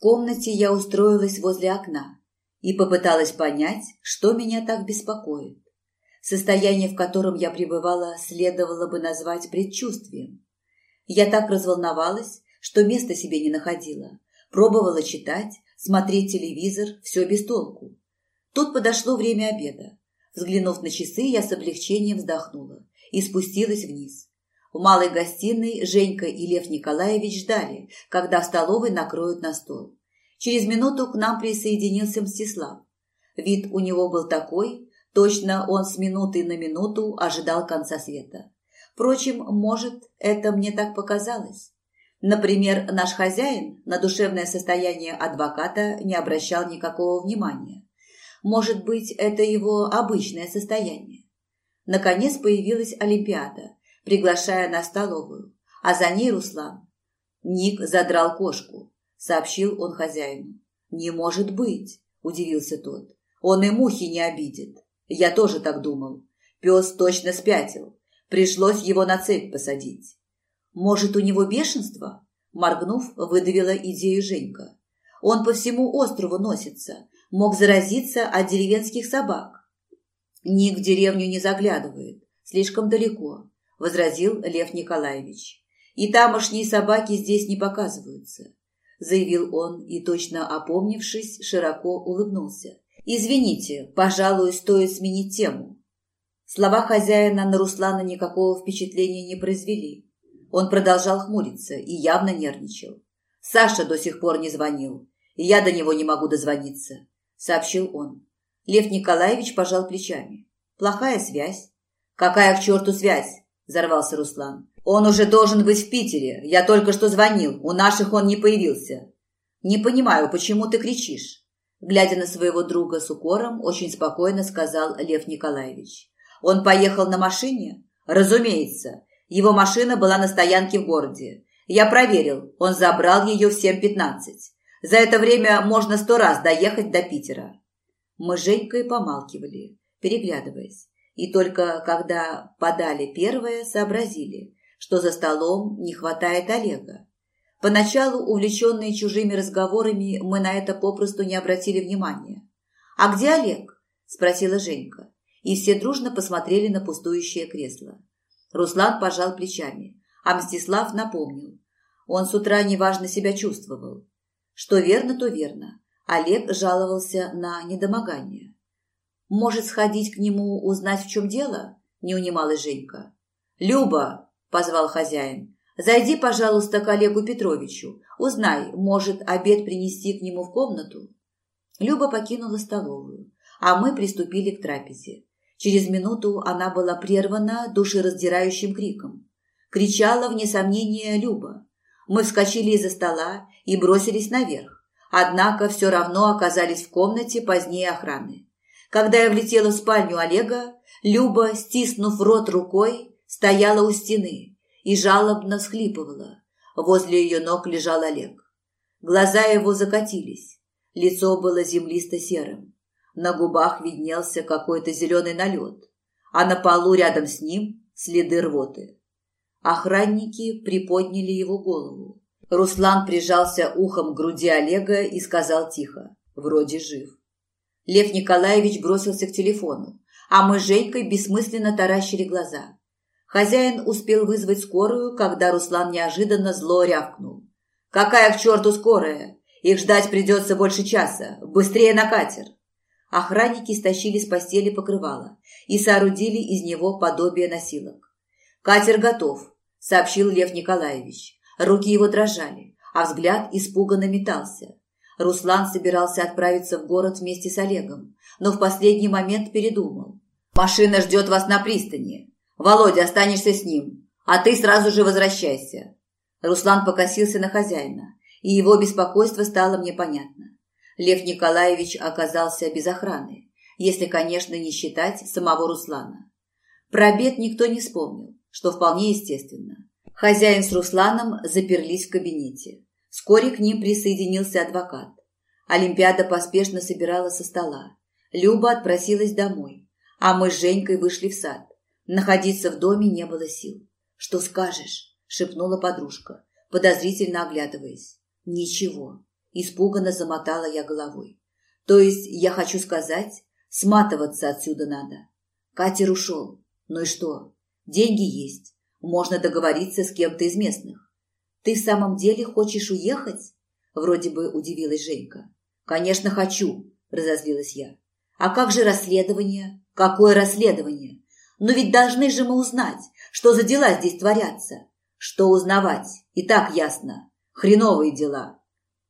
комнате я устроилась возле окна и попыталась понять, что меня так беспокоит. Состояние, в котором я пребывала, следовало бы назвать предчувствием. Я так разволновалась, что места себе не находила. Пробовала читать, смотреть телевизор, все без толку. Тут подошло время обеда. Взглянув на часы, я с облегчением вздохнула и спустилась вниз. В малой гостиной Женька и Лев Николаевич ждали, когда в столовой накроют на стол. Через минуту к нам присоединился Мстислав. Вид у него был такой, точно он с минуты на минуту ожидал конца света. Впрочем, может, это мне так показалось. Например, наш хозяин на душевное состояние адвоката не обращал никакого внимания. Может быть, это его обычное состояние. Наконец появилась Олимпиада, приглашая на столовую, а за ней Руслан. Ник задрал кошку, сообщил он хозяину. «Не может быть!» – удивился тот. «Он и мухи не обидит. Я тоже так думал. Пес точно спятил. Пришлось его на цепь посадить». «Может, у него бешенство?» – моргнув, выдавила идею Женька. «Он по всему острову носится, мог заразиться от деревенских собак». «Ник в деревню не заглядывает, слишком далеко возразил Лев Николаевич. «И тамошние собаки здесь не показываются», – заявил он и, точно опомнившись, широко улыбнулся. «Извините, пожалуй, стоит сменить тему». Слова хозяина на Руслана никакого впечатления не произвели. Он продолжал хмуриться и явно нервничал. «Саша до сих пор не звонил, и я до него не могу дозвониться», – сообщил он. Лев Николаевич пожал плечами. «Плохая связь». «Какая к черту связь? Взорвался Руслан. «Он уже должен быть в Питере. Я только что звонил. У наших он не появился». «Не понимаю, почему ты кричишь?» Глядя на своего друга с укором, очень спокойно сказал Лев Николаевич. «Он поехал на машине?» «Разумеется. Его машина была на стоянке в городе. Я проверил. Он забрал ее в 7.15. За это время можно сто раз доехать до Питера». Мы с Женькой помалкивали, переглядываясь и только когда подали первое, сообразили, что за столом не хватает Олега. Поначалу, увлеченные чужими разговорами, мы на это попросту не обратили внимания. «А где Олег?» – спросила Женька. И все дружно посмотрели на пустующее кресло. Руслан пожал плечами, а Мстислав напомнил. Он с утра неважно себя чувствовал. Что верно, то верно. Олег жаловался на недомогание. «Может, сходить к нему, узнать, в чем дело?» – не унималась Женька. «Люба!» – позвал хозяин. «Зайди, пожалуйста, к Олегу Петровичу. Узнай, может, обед принести к нему в комнату?» Люба покинула столовую, а мы приступили к трапезе. Через минуту она была прервана душераздирающим криком. Кричала, вне сомнения, Люба. Мы вскочили из-за стола и бросились наверх, однако все равно оказались в комнате позднее охраны. Когда я влетела в спальню Олега, Люба, стиснув рот рукой, стояла у стены и жалобно всхлипывала. Возле ее ног лежал Олег. Глаза его закатились, лицо было землисто-серым. На губах виднелся какой-то зеленый налет, а на полу рядом с ним следы рвоты. Охранники приподняли его голову. Руслан прижался ухом к груди Олега и сказал тихо, вроде жив. Лев Николаевич бросился к телефону, а мы с Женькой бессмысленно таращили глаза. Хозяин успел вызвать скорую, когда Руслан неожиданно зло рявкнул. «Какая к черту скорая? Их ждать придется больше часа. Быстрее на катер!» Охранники стащили с постели покрывало и соорудили из него подобие носилок. «Катер готов», — сообщил Лев Николаевич. Руки его дрожали, а взгляд испуганно метался. Руслан собирался отправиться в город вместе с Олегом, но в последний момент передумал. «Машина ждет вас на пристани. Володя, останешься с ним, а ты сразу же возвращайся». Руслан покосился на хозяина, и его беспокойство стало мне понятно. Лев Николаевич оказался без охраны, если, конечно, не считать самого Руслана. Про обед никто не вспомнил, что вполне естественно. Хозяин с Русланом заперлись в кабинете. Вскоре к ним присоединился адвокат. Олимпиада поспешно собирала со стола. Люба отпросилась домой, а мы с Женькой вышли в сад. Находиться в доме не было сил. «Что скажешь?» – шепнула подружка, подозрительно оглядываясь. «Ничего». Испуганно замотала я головой. То есть, я хочу сказать, сматываться отсюда надо. Катер ушел. Ну и что? Деньги есть. Можно договориться с кем-то из местных. Ты в самом деле хочешь уехать? Вроде бы удивилась Женька. Конечно, хочу, разозлилась я. А как же расследование? Какое расследование? Но ведь должны же мы узнать, что за дела здесь творятся. Что узнавать? И так ясно. Хреновые дела.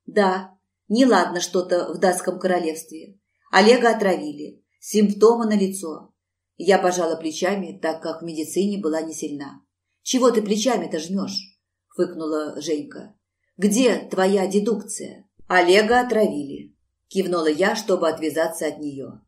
Да, неладно что-то в датском королевстве. Олега отравили. Симптомы на лицо. Я пожала плечами, так как в медицине была не сильна. «Чего ты плечами-то жмешь?» – фыкнула Женька. «Где твоя дедукция?» «Олега отравили», – кивнула я, чтобы отвязаться от нее.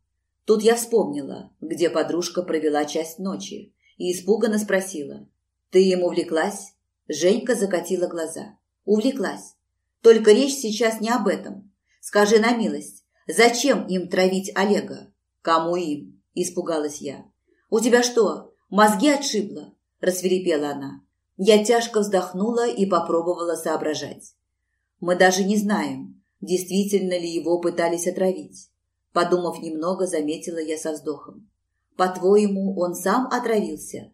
Тут я вспомнила, где подружка провела часть ночи, и испуганно спросила. «Ты ему увлеклась?» Женька закатила глаза. «Увлеклась. Только речь сейчас не об этом. Скажи на милость, зачем им травить Олега?» «Кому им?» – испугалась я. «У тебя что, мозги отшибло?» – рассверепела она. Я тяжко вздохнула и попробовала соображать. «Мы даже не знаем, действительно ли его пытались отравить. Подумав немного, заметила я со вздохом. По-твоему, он сам отравился?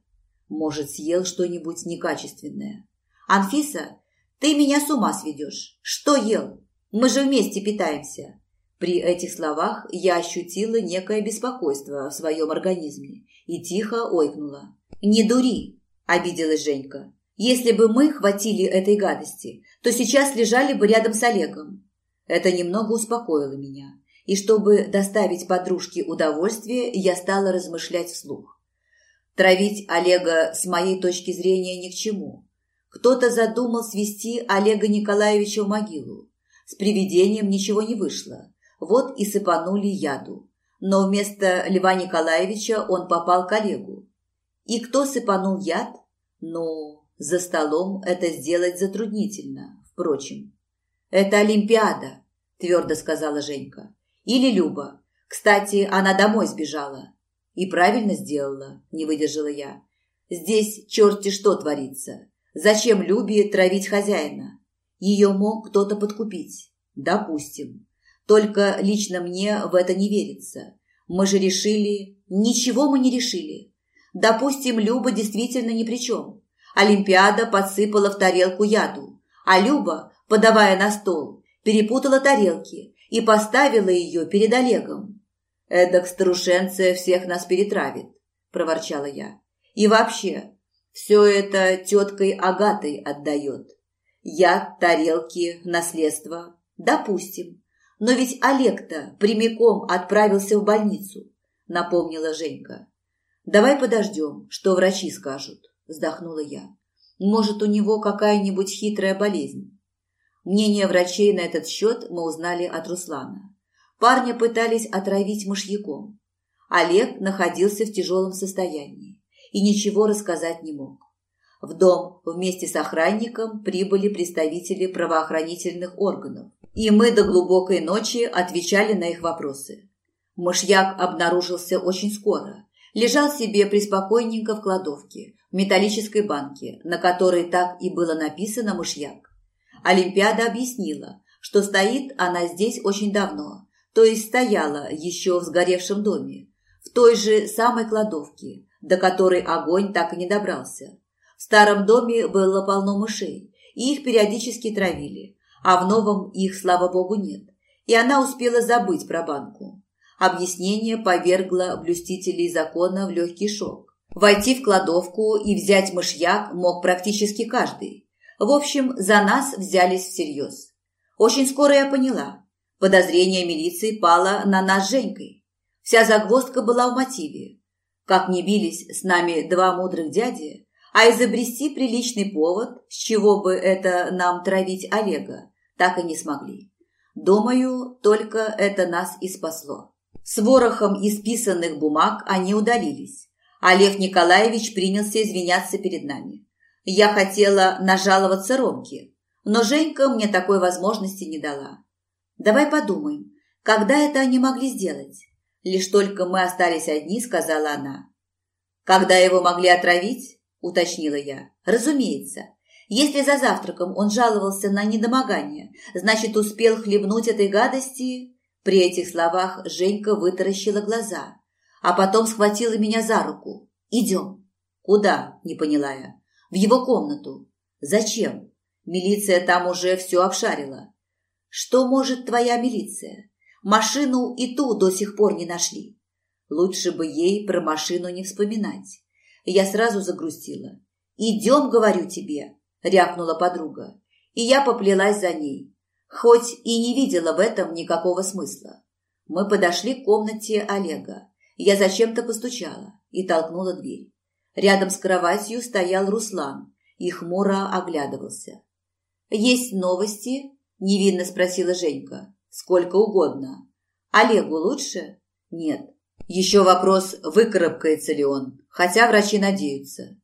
Может, съел что-нибудь некачественное? Анфиса, ты меня с ума сведешь. Что ел? Мы же вместе питаемся. При этих словах я ощутила некое беспокойство в своем организме и тихо ойкнула. «Не дури!» – обиделась Женька. «Если бы мы хватили этой гадости, то сейчас лежали бы рядом с Олегом». Это немного успокоило меня и чтобы доставить подружке удовольствие, я стала размышлять вслух. Травить Олега с моей точки зрения ни к чему. Кто-то задумал свести Олега Николаевича в могилу. С привидением ничего не вышло. Вот и сыпанули яду. Но вместо Льва Николаевича он попал к Олегу. И кто сыпанул яд? Ну, за столом это сделать затруднительно, впрочем. «Это Олимпиада», – твердо сказала Женька. Или Люба. Кстати, она домой сбежала. И правильно сделала, не выдержала я. Здесь черти что творится. Зачем Любе травить хозяина? Ее мог кто-то подкупить. Допустим. Только лично мне в это не верится. Мы же решили... Ничего мы не решили. Допустим, Люба действительно ни при чем. Олимпиада подсыпала в тарелку яду, а Люба, подавая на стол, перепутала тарелки и поставила ее перед Олегом. «Эдак старушенция всех нас перетравит», – проворчала я. «И вообще, все это теткой Агатой отдает. Я, тарелки, наследство. Допустим. Но ведь Олег-то прямиком отправился в больницу», – напомнила Женька. «Давай подождем, что врачи скажут», – вздохнула я. «Может, у него какая-нибудь хитрая болезнь». Мнение врачей на этот счет мы узнали от Руслана. Парня пытались отравить мышьяком. Олег находился в тяжелом состоянии и ничего рассказать не мог. В дом вместе с охранником прибыли представители правоохранительных органов, и мы до глубокой ночи отвечали на их вопросы. Мышьяк обнаружился очень скоро. Лежал себе преспокойненько в кладовке, в металлической банке, на которой так и было написано «мышьяк». Олимпиада объяснила, что стоит она здесь очень давно, то есть стояла еще в сгоревшем доме, в той же самой кладовке, до которой огонь так и не добрался. В старом доме было полно мышей, и их периодически травили, а в новом их, слава богу, нет, и она успела забыть про банку. Объяснение повергло блюстителей закона в легкий шок. Войти в кладовку и взять мышьяк мог практически каждый, в общем, за нас взялись всерьез. Очень скоро я поняла. Подозрение милиции пало на нас с Женькой. Вся загвоздка была в мотиве. Как не бились с нами два мудрых дяди, а изобрести приличный повод, с чего бы это нам травить Олега, так и не смогли. Думаю, только это нас и спасло. С ворохом исписанных бумаг они удалились. Олег Николаевич принялся извиняться перед нами. Я хотела нажаловаться Ромке, но Женька мне такой возможности не дала. Давай подумаем, когда это они могли сделать? Лишь только мы остались одни, сказала она. Когда его могли отравить? Уточнила я. Разумеется. Если за завтраком он жаловался на недомогание, значит, успел хлебнуть этой гадости. При этих словах Женька вытаращила глаза, а потом схватила меня за руку. «Идем». «Куда?» – не поняла я. «В его комнату». «Зачем? Милиция там уже все обшарила». «Что может твоя милиция? Машину и ту до сих пор не нашли». Лучше бы ей про машину не вспоминать. Я сразу загрустила. «Идем, говорю тебе», – рявкнула подруга. И я поплелась за ней, хоть и не видела в этом никакого смысла. Мы подошли к комнате Олега. Я зачем-то постучала и толкнула дверь. Рядом с кроватью стоял Руслан и хмуро оглядывался. «Есть новости?» – невинно спросила Женька. «Сколько угодно. Олегу лучше?» «Нет». Еще вопрос, выкарабкается ли он, хотя врачи надеются.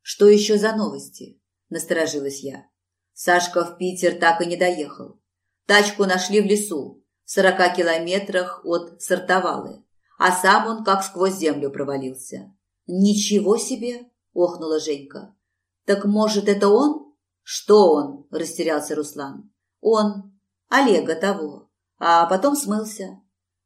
«Что еще за новости?» – насторожилась я. Сашка в Питер так и не доехал. Тачку нашли в лесу, в сорока километрах от Сартовалы, а сам он как сквозь землю провалился. «Ничего себе!» – охнула Женька. «Так, может, это он?» «Что он?» – растерялся Руслан. «Он. Олега того. А потом смылся».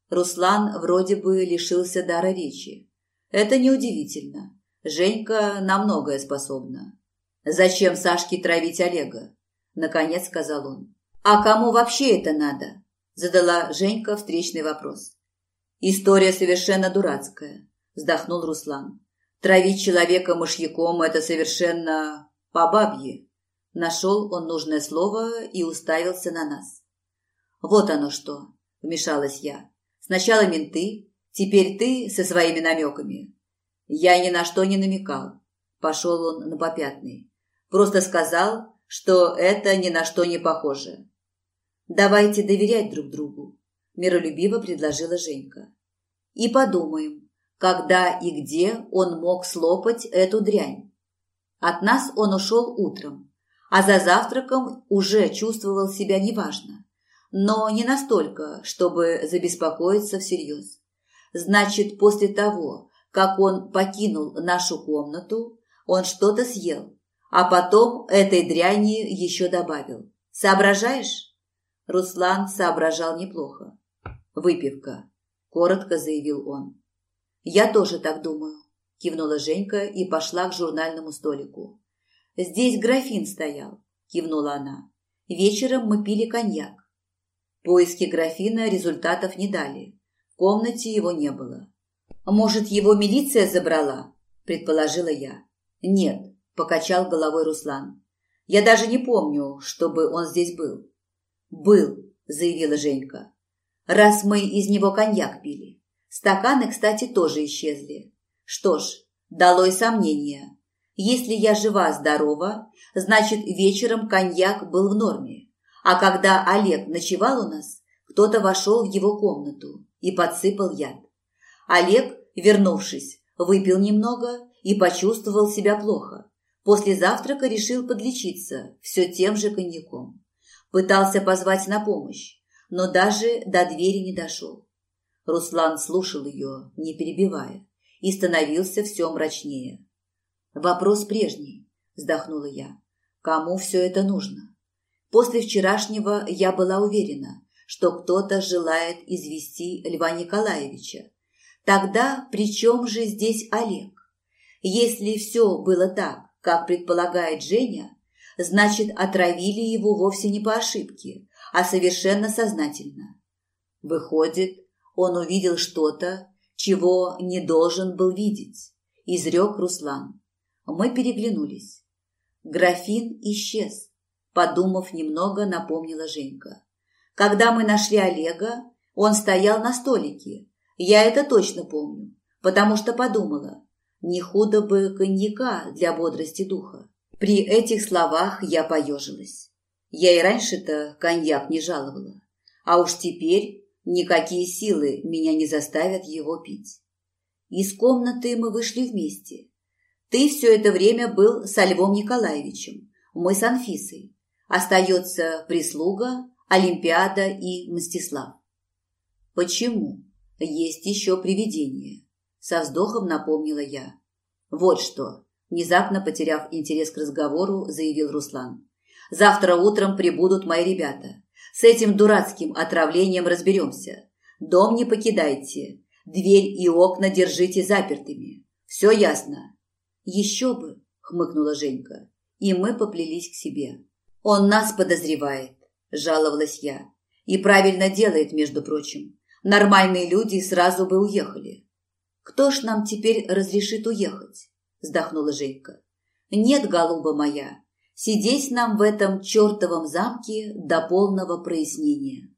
Руслан вроде бы лишился дара речи. Это неудивительно. Женька на многое способна. «Зачем Сашке травить Олега?» – наконец сказал он. «А кому вообще это надо?» – задала Женька встречный вопрос. «История совершенно дурацкая», – вздохнул Руслан. «Травить человека мышьяком – это совершенно по бабье». Нашел он нужное слово и уставился на нас. «Вот оно что», – вмешалась я. «Сначала менты, теперь ты со своими намеками». Я ни на что не намекал. Пошел он на попятный. Просто сказал, что это ни на что не похоже. «Давайте доверять друг другу», – миролюбиво предложила Женька. «И подумаем, когда и где он мог слопать эту дрянь. От нас он ушел утром, а за завтраком уже чувствовал себя неважно, но не настолько, чтобы забеспокоиться всерьез. Значит, после того, как он покинул нашу комнату, он что-то съел, а потом этой дряни еще добавил. Соображаешь? Руслан соображал неплохо. «Выпивка», – коротко заявил он. «Я тоже так думаю», – кивнула Женька и пошла к журнальному столику. «Здесь графин стоял», – кивнула она. «Вечером мы пили коньяк». Поиски графина результатов не дали. В комнате его не было. «Может, его милиция забрала?» – предположила я. «Нет», – покачал головой Руслан. «Я даже не помню, чтобы он здесь был. «Был», – заявила Женька. «Раз мы из него коньяк пили. Стаканы, кстати, тоже исчезли. Что ж, долой сомнения. Если я жива-здорова, значит, вечером коньяк был в норме. А когда Олег ночевал у нас, кто-то вошел в его комнату и подсыпал яд. Олег, вернувшись, выпил немного и почувствовал себя плохо. После завтрака решил подлечиться все тем же коньяком. Пытался позвать на помощь, но даже до двери не дошел. Руслан слушал ее, не перебивая, и становился все мрачнее. «Вопрос прежний», – вздохнула я. «Кому все это нужно?» После вчерашнего я была уверена, что кто-то желает извести Льва Николаевича. Тогда при чем же здесь Олег? Если все было так, как предполагает Женя, значит, отравили его вовсе не по ошибке, а совершенно сознательно. Выходит, он увидел что-то, чего не должен был видеть, изрек Руслан. Мы переглянулись. Графин исчез, подумав немного, напомнила Женька. Когда мы нашли Олега, он стоял на столике. Я это точно помню, потому что подумала, не худо бы коньяка для бодрости духа. При этих словах я поежилась. Я и раньше-то коньяк не жаловала, а уж теперь никакие силы меня не заставят его пить. Из комнаты мы вышли вместе. Ты все это время был со Львом Николаевичем, мы с Анфисой. Остается прислуга, Олимпиада и Мстислав. Почему? Есть еще привидение. Со вздохом напомнила я. Вот что, Внезапно потеряв интерес к разговору, заявил Руслан. Завтра утром прибудут мои ребята. С этим дурацким отравлением разберемся. Дом не покидайте. Дверь и окна держите запертыми. Все ясно?» «Еще бы!» – хмыкнула Женька. И мы поплелись к себе. «Он нас подозревает», – жаловалась я. «И правильно делает, между прочим. Нормальные люди сразу бы уехали». «Кто ж нам теперь разрешит уехать?» – вздохнула Женька. «Нет, голуба моя, сидеть нам в этом чертовом замке до полного прояснения».